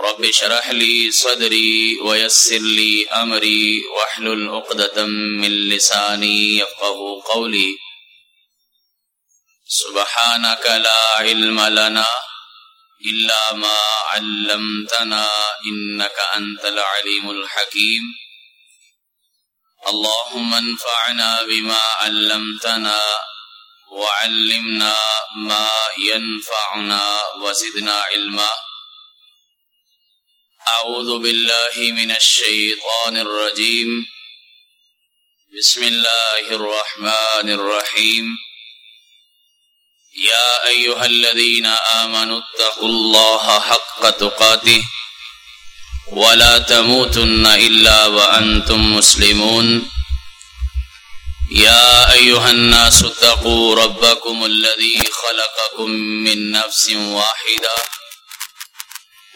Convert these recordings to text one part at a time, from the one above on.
رب شرح لي صدري ويسر لي أمري واحلل عقدة من لساني يفقه قولي. سبحانك لا علم لنا إلا ما علمتنا إنك أنت العليم الحكيم. اللهم انفعنا بما علمتنا وعلمنا ما ينفعنا وزدنا علما. أعوذ بالله من الشيطان الرجيم. بسم الله الرحمن الرحيم. يا أيها الذين آمنوا اتقوا الله حق تقاته ولا تموتن إلا وأنتم مسلمون. يا أيها الناس اتقوا ربكم الذي خلقكم من نفس واحدة.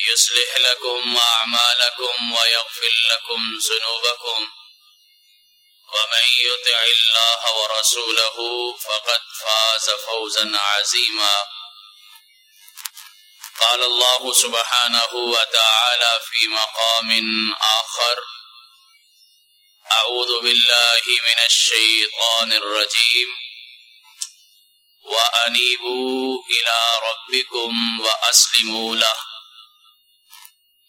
يصلح لكم أعمالكم ويغفر لكم ذنوبكم. ومن يطع الله ورسوله فقد فاز فوزا عظيما. قال الله سبحانه وتعالى في مقام آخر أعوذ بالله من الشيطان الرجيم. وأنيبوا إلى ربكم وأسلموا له.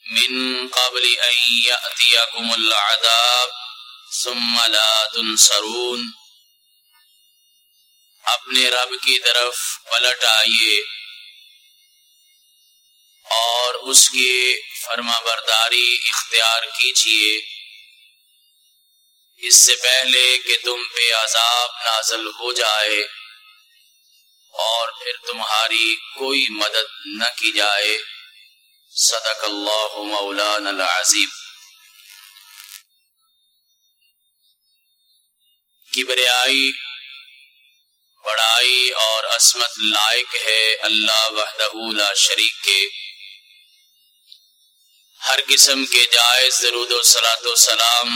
من قبل أن يأتيكم العذاب ثم لا تنصرون۔ اپنے رب کی طرف پلٹ آئیے اور اس کی فرما برداری اختیار کیجیے۔ اس سے پہلے کہ تم پہ عذاب نازل ہو جائے اور پھر تمہاری کوئی مدد نہ کی جائے۔ صدق اللہ مولانا العظیم۔ کبریائی بڑائی اور عصمت لائق ہے اللہ وحدہ لا شریک کے۔ ہر قسم کے جائز درود و سلاۃ و سلام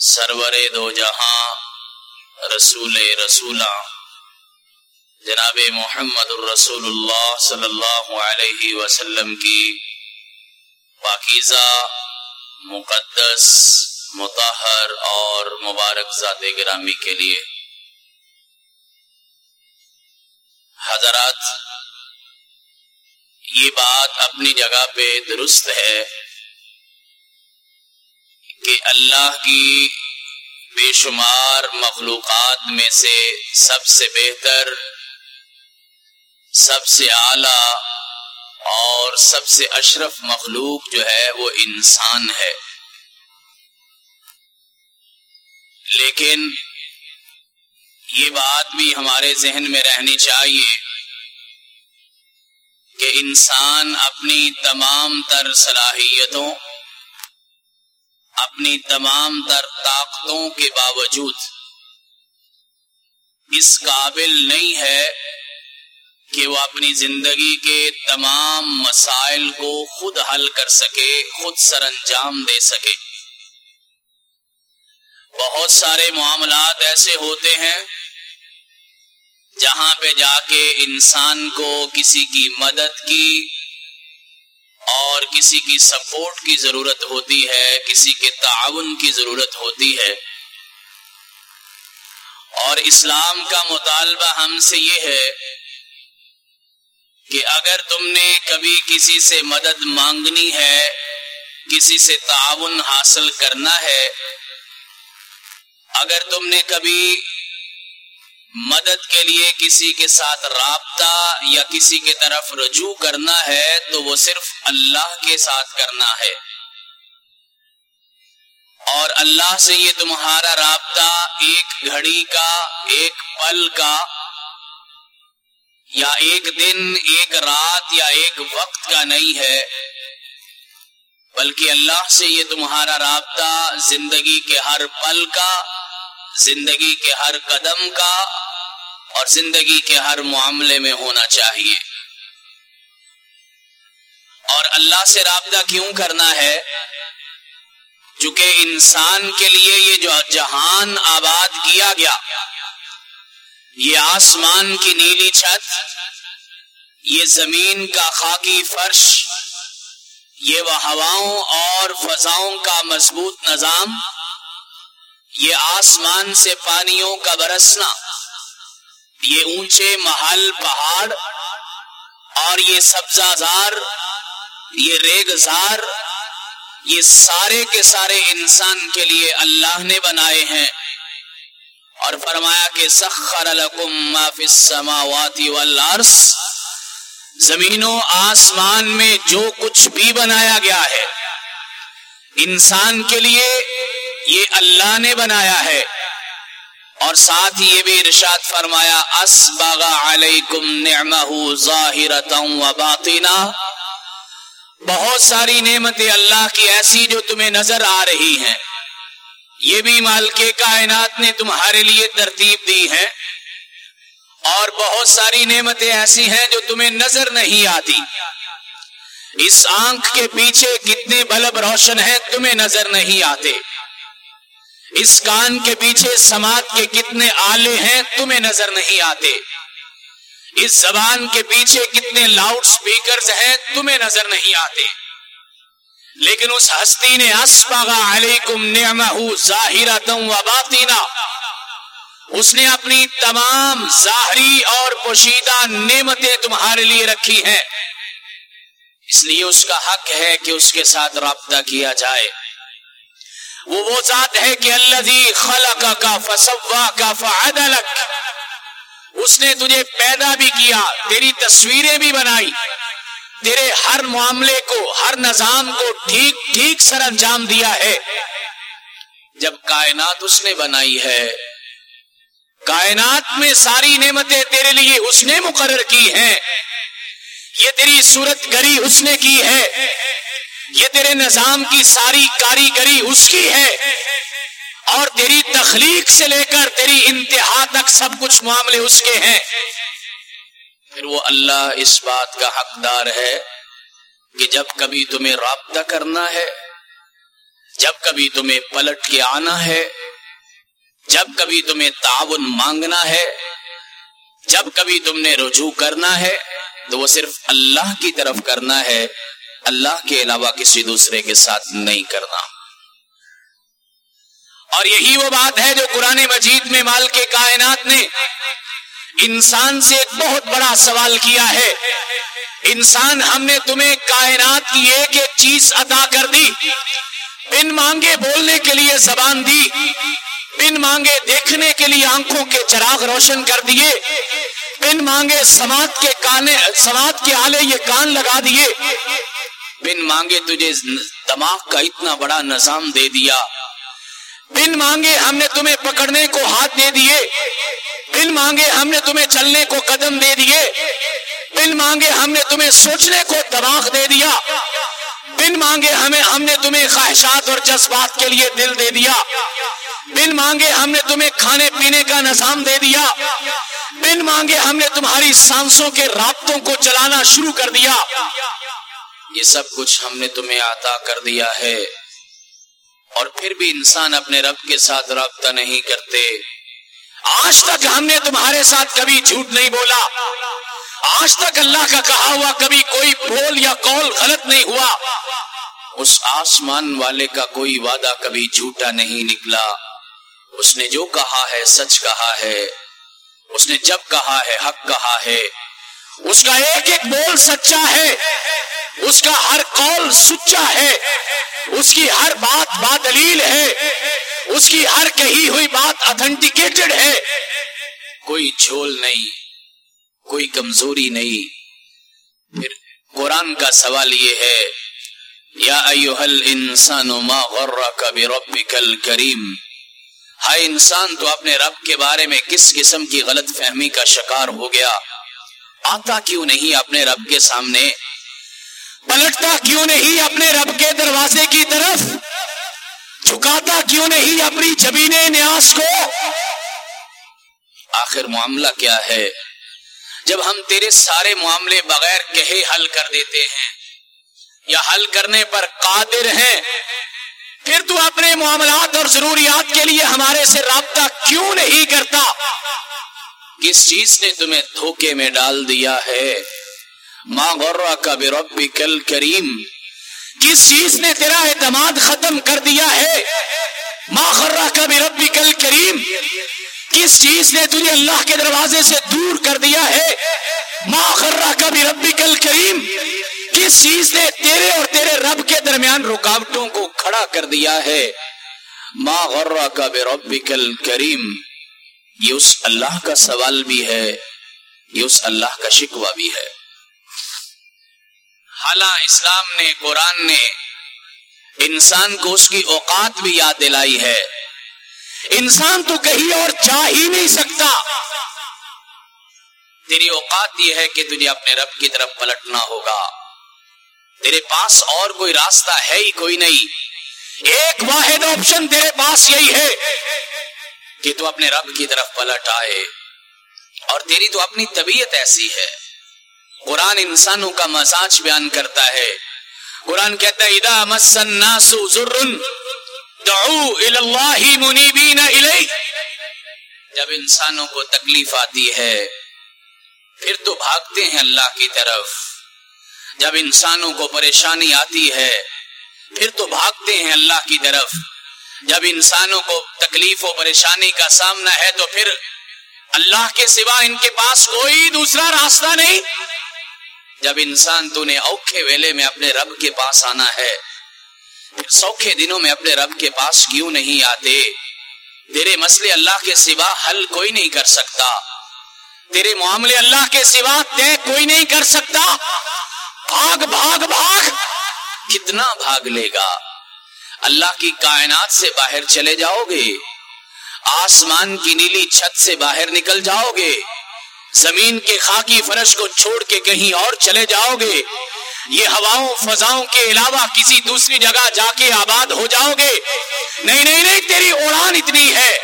سرور دو جہاں رسول رسولہ جناب محمد الرسول اللہ صلی اللہ علیہ وسلم کی پاکیزہ، مقدس متحر اور مبارک ذات گرامی کے لیے حضرات، یہ بات اپنی جگہ پہ درست ہے کہ اللہ کی بے شمار مخلوقات میں سے سب سے بہتر سب سے اعلی اور سب سے اشرف مخلوق جو ہے وہ انسان ہے۔ لیکن یہ بات بھی ہمارے ذہن میں رہنی چاہیے کہ انسان اپنی تمام تر صلاحیتوں، اپنی تمام تر طاقتوں کے باوجود اس قابل نہیں ہے کہ وہ اپنی زندگی کے تمام مسائل کو خود حل کر سکے، خود سر انجام دے سکے۔ بہت سارے معاملات ایسے ہوتے ہیں جہاں پہ جا کے انسان کو کسی کی مدد کی اور کسی کی سپورٹ کی ضرورت ہوتی ہے، کسی کے تعاون کی ضرورت ہوتی ہے۔ اور اسلام کا مطالبہ ہم سے یہ ہے کہ اگر تم نے کبھی کسی سے مدد مانگنی ہے، کسی سے تعاون حاصل کرنا ہے، اگر تم نے کبھی مدد کے لیے کسی کے ساتھ رابطہ یا کسی کے طرف رجوع کرنا ہے، تو وہ صرف اللہ کے ساتھ کرنا ہے۔ اور اللہ سے یہ تمہارا رابطہ ایک گھڑی کا، ایک پل کا یا ایک دن، ایک رات یا ایک وقت کا نہیں ہے، بلکہ اللہ سے یہ تمہارا رابطہ زندگی کے ہر پل کا، زندگی کے ہر قدم کا اور زندگی کے ہر معاملے میں ہونا چاہیے۔ اور اللہ سے رابطہ کیوں کرنا ہے؟ چونکہ انسان کے لیے یہ جو جہان آباد کیا گیا یہ آسمان کی نیلی چھت، یہ زمین کا خاکی فرش، یہ وہ ہواؤں اور فضاؤں کا مضبوط نظام، یہ آسمان سے پانیوں کا برسنا، یہ اونچے محل پہاڑ اور یہ سبزہ زار، یہ ریگزار یہ سارے کے سارے انسان کے لیے اللہ نے بنائے ہیں۔ اور فرمایا کہ سخر لکم ما فی السماوات والارض، زمینوں آسمان میں جو کچھ بھی بنایا گیا ہے، انسان کے لیے یہ اللہ نے بنایا ہے۔ اور ساتھ یہ بھی ارشاد فرمایا، اسبغ علیکم نعمہ ظاہرتا و باطنا۔ بہت ساری نعمتیں اللہ کی ایسی جو تمہیں نظر آ رہی ہیں۔ یہ بھی مال کے کائنات نے تمہارے لیے ترتیب دی ہے۔ اور بہت ساری نعمتیں ایسی ہیں جو تمہیں نظر نہیں آتی۔ اس آنکھ کے پیچھے کتنے بلب روشن ہیں تمہیں نظر نہیں آتے۔ اس کان کے پیچھے سماعت کے کتنے آلے ہیں تمہیں نظر نہیں آتے۔ اس زبان کے پیچھے کتنے لاؤڈ سپیکرز ہیں تمہیں نظر نہیں آتے۔ لیکن اس ہستی نے اسپاگا علیکم نعمہ ظاہرتم و باطینا اس نے اپنی تمام ظاہری اور پوشیدہ نعمتیں تمہارے لیے رکھی ہیں۔ اس لیے اس کا حق ہے کہ اس کے ساتھ رابطہ کیا جائے۔ وہ وہ ذات ہے کہ اللہ خلق کا فسوا کا فعدلک۔ اس نے تجھے پیدا بھی کیا، تیری تصویریں بھی بنائی۔ تیرے ہر معاملے کو، ہر نظام کو ٹھیک ٹھیک سر انجام دیا ہے۔ جب کائنات اس نے بنائی ہے، کائنات میں ساری نعمتیں تیرے لیے اس نے مقرر کی ہیں۔ یہ تیری صورت گری اس نے کی ہے۔ یہ تیرے نظام کی ساری کاریگری اس کی ہے۔ اور تیری تخلیق سے لے کر تیری انتہا تک سب کچھ معاملے اس کے ہیں۔ پھر وہ اللہ اس بات کا حقدار ہے کہ جب کبھی تمہیں رابطہ کرنا ہے، جب کبھی تمہیں پلٹ کے آنا ہے، جب کبھی تمہیں تعاون مانگنا ہے، جب کبھی تم نے رجوع کرنا ہے، تو وہ صرف اللہ کی طرف کرنا ہے، اللہ کے علاوہ کسی دوسرے کے ساتھ نہیں کرنا۔ اور یہی وہ بات ہے جو قرآن مجید میں مال کے کائنات نے انسان سے ایک بہت بڑا سوال کیا ہے۔ انسان ہم نے تمہیں کائنات کی ایک ایک چیز عطا کر دی۔ بن مانگے بولنے کے لیے زبان دی۔ بن مانگے دیکھنے کے لیے آنکھوں کے چراغ روشن کر دیے۔ بن مانگے سماعت کے کانے، سماعت کے آلے یہ کان لگا دیے۔ بن مانگے تجھے دماغ کا اتنا بڑا نظام دے دیا۔ بن مانگے، ہم نے تمہیں پکڑنے کو ہاتھ دے دیے۔ بن مانگے، ہم نے تمہیں چلنے کو قدم دے دیے۔ بن مانگے، ہم نے تمہیں سوچنے کو دماغ دے دیا۔ بن مانگے، ہمیں، ہم نے تمہیں خواہشات اور جذبات کے لیے دل دے دیا۔ بن مانگے، ہم نے تمہیں کھانے پینے کا نظام دے دیا۔ بن مانگے، ہم نے تمہاری سانسوں کے رابطوں کو چلانا شروع کر دیا۔ یہ سب کچھ ہم نے تمہیں عطا کر دیا ہے۔ اور پھر بھی انسان اپنے رب کے ساتھ رابطہ نہیں کرتے۔ آج تک ہم نے تمہارے ساتھ کبھی جھوٹ نہیں بولا۔ آج تک اللہ کا کہا ہوا کبھی کوئی بول یا کال غلط نہیں ہوا۔ اس آسمان والے کا کوئی وعدہ کبھی جھوٹا نہیں نکلا۔ اس نے جو کہا ہے سچ کہا ہے۔ اس نے جب کہا ہے حق کہا ہے۔ اس کا ایک ایک بول سچا ہے۔ اس کا ہر قول سچا ہے۔ اس کی ہر بات بادلیل ہے۔ اس کی ہر کہی ہوئی بات اتھینٹیکیٹڈ ہے۔ کوئی جھول نہیں، کوئی کمزوری نہیں۔ پھر قرآن کا سوال یہ ہے، یا ایوہ الانسان ما غرک بربک الکریم۔ ہائے انسان، تو اپنے رب کے بارے میں کس قسم کی غلط فہمی کا شکار ہو گیا؟ آتا کیوں نہیں اپنے رب کے سامنے؟ پلٹتا کیوں نہیں اپنے رب کے دروازے کی طرف؟ جھکاتا کیوں نہیں اپنی جبین نیاز کو؟ آخر معاملہ کیا ہے؟ جب ہم تیرے سارے معاملے بغیر کہے حل کر دیتے ہیں یا حل کرنے پر قادر ہیں، پھر تو اپنے معاملات اور ضروریات کے لیے ہمارے سے رابطہ کیوں نہیں کرتا؟ کس چیز نے تمہیں دھوکے میں ڈال دیا ہے؟ ماں غورا کا بے ربی کل کریم کس چیز نے تیرا اعتماد ختم کر دیا ہے ماں غرہ کا بے ربی کل کریم کس چیز نے تجھے اللہ کے دروازے سے دور کر دیا ہے ماں غرہ کا بھی ربی کل کریم کس چیز نے تیرے اور تیرے رب کے درمیان رکاوٹوں کو کھڑا کر دیا ہے ماں غرہ کا بے ربی کل کریم یہ اس اللہ کا سوال بھی ہے، یہ اس اللہ کا شکوہ بھی ہے۔ حالہ اسلام نے، قرآن نے انسان کو اس کی اوقات بھی یاد دلائی ہے۔ انسان تو کہیں اور جا ہی نہیں سکتا۔ تیری اوقات یہ ہے کہ تجھے اپنے رب کی طرف پلٹنا ہوگا۔ تیرے پاس اور کوئی راستہ ہے ہی کوئی نہیں۔ ایک واحد آپشن تیرے پاس یہی ہے کہ تو اپنے رب کی طرف پلٹ آئے۔ اور تیری تو اپنی طبیعت ایسی ہے۔ قرآن انسانوں کا مزاج بیان کرتا ہے۔ قرآن کہتا ہے، اذا مس الناس ضر دعو اللہ منیبین الیہ۔ جب انسانوں کو تکلیف آتی ہے، پھر تو بھاگتے ہیں اللہ کی طرف۔ جب انسانوں کو پریشانی آتی ہے، پھر تو بھاگتے ہیں اللہ کی طرف۔ جب انسانوں کو تکلیف و پریشانی کا سامنا ہے، تو پھر اللہ کے سوا ان کے پاس کوئی دوسرا راستہ نہیں۔ جب انسان تو نے اوکھے ویلے میں اپنے رب کے پاس آنا ہے سوکھے دنوں میں اپنے رب کے پاس کیوں نہیں آتے؟ تیرے مسئلے اللہ کے سوا حل کوئی نہیں کر سکتا۔ تیرے معاملے اللہ کے سوا طے کوئی نہیں کر سکتا۔ بھاگ بھاگ بھاگ۔ کتنا بھاگ لے گا؟ اللہ کی کائنات سے باہر چلے جاؤ گے۔ آسمان کی نیلی چھت سے باہر نکل جاؤ گے۔ زمین کے خاکی فرش کو چھوڑ کے کہیں اور چلے جاؤ گے۔ یہ ہواؤں فضاؤں کے علاوہ کسی دوسری جگہ جا کے آباد ہو جاؤ گے۔ نہیں نہیں نہیں، تیری اڑان اتنی ہے۔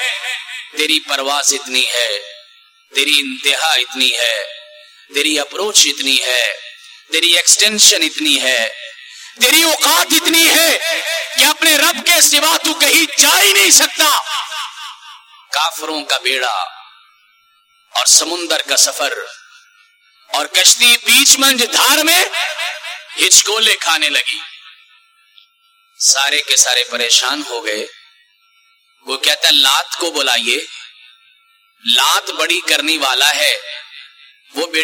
تیری پرواز اتنی ہے۔ تیری انتہا اتنی ہے۔ تیری اپروچ اتنی ہے۔ تیری ایکسٹینشن اتنی ہے۔ تیری اوقات اتنی ہے کہ اپنے رب کے سوا تو کہیں جا ہی نہیں سکتا۔ کافروں کا بیڑا اور سمندر کا سفر اور کشتی بیچ منج دھار میں ہچکولے کھانے لگی۔ سارے کے سارے پریشان ہو گئے۔ وہ کہتا ہے، لات کو بلائیے۔ لات بڑی کرنی والا ہے۔ وہ بیٹا